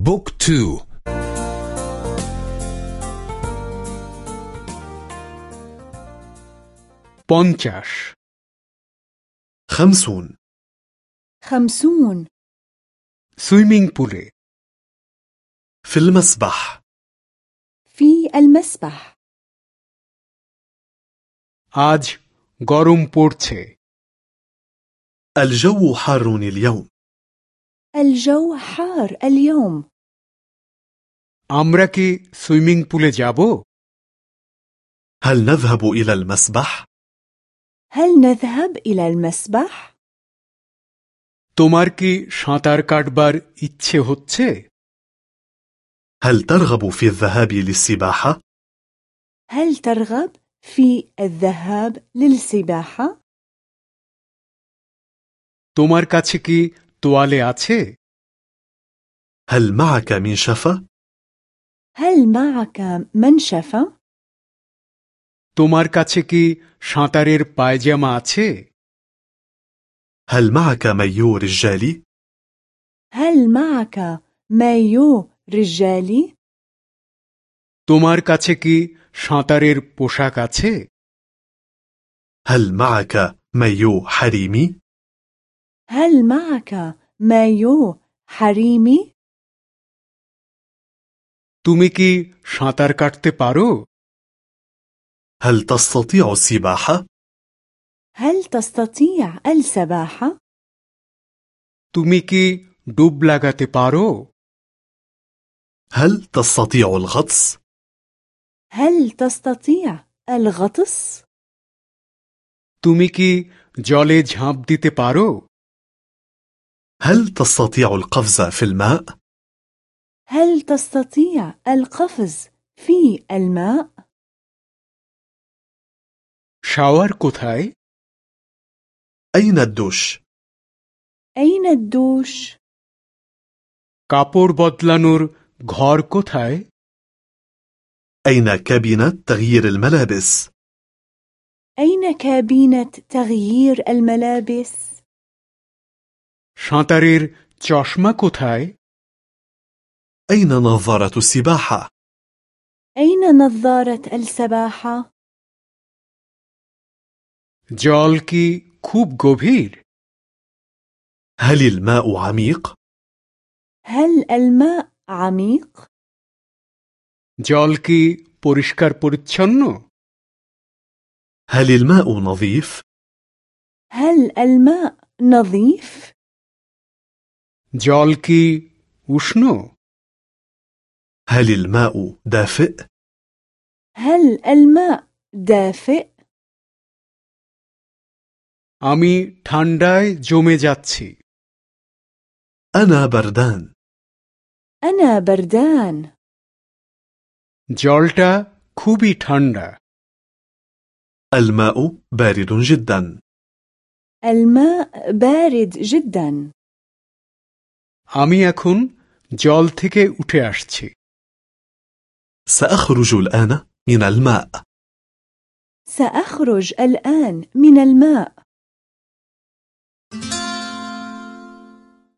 بوك تو بونتشاش خمسون خمسون সুইমিং পুলে في المسبح في المسبح আজ গরম পড়ছে الجو حار اليوم الجو حار اليوم আমরা কি সুইমিং পুলে যাব هل نذهب إلى المسبح؟ هل نذهب إلى المسبح؟ তোমার কি সাঁতার কাটবার ইচ্ছে হচ্ছে هل ترغب في الذهاب للسباحة؟ هل ترغب في الذهاب للسباحة؟ তোমার কাছে কি তোয়ালে আছে هل معك منشفة؟ هل معك منشفة؟ তোমার কাছে কি সাঁতারের পায়জামা আছে هل معك مايو رجالي؟ هل معك مايو رجالي؟ তোমার কাছে কি সাঁতারের পোশাক আছে هل معك مايو حريمي؟ هل معك مايو حريمي؟ তুমি কি সাঁতার কাটতে পারো هل تستطيع السباحة؟ هل تستطيع السباحة؟ তুমি কি ডুব লাগাতে পারো هل تستطيع الغطس؟ هل تستطيع الغطس؟ তুমি কি জলে ঝাঁপ দিতে পারো هل تستطيع القفز في الماء؟ هل تستطيع القفز في الماء؟ শাওয়ার কোথায় أين الدوش؟ أين الدوش؟ কাপড় বদলানোর ঘর কোথায় أين كابينة تغيير الملابس؟ أين كابينة تغيير الملابس؟ সাঁতারের চশমা কোথায় أين نظارة السباحة؟ أين نظارة السباحة؟ জল কি খুব গভীর هل الماء عميق؟ هل الماء عميق؟ জল কি পরিষ্কার পরিচ্ছন্ন هل الماء نظيف؟ هل الماء نظيف؟ জল কি উষ্ণ هل الماء دافئ؟ هل الماء دافئ؟ আমি ঠান্ডায় জমে যাচ্ছি أنا بردان أنا بردان জলটা খুবই ঠান্ডা الماء بارد جدا الماء بارد جدا আমি এখন জল থেকে উঠে আসছি سأخرج الآن من الماء سأخرج الآن من الماء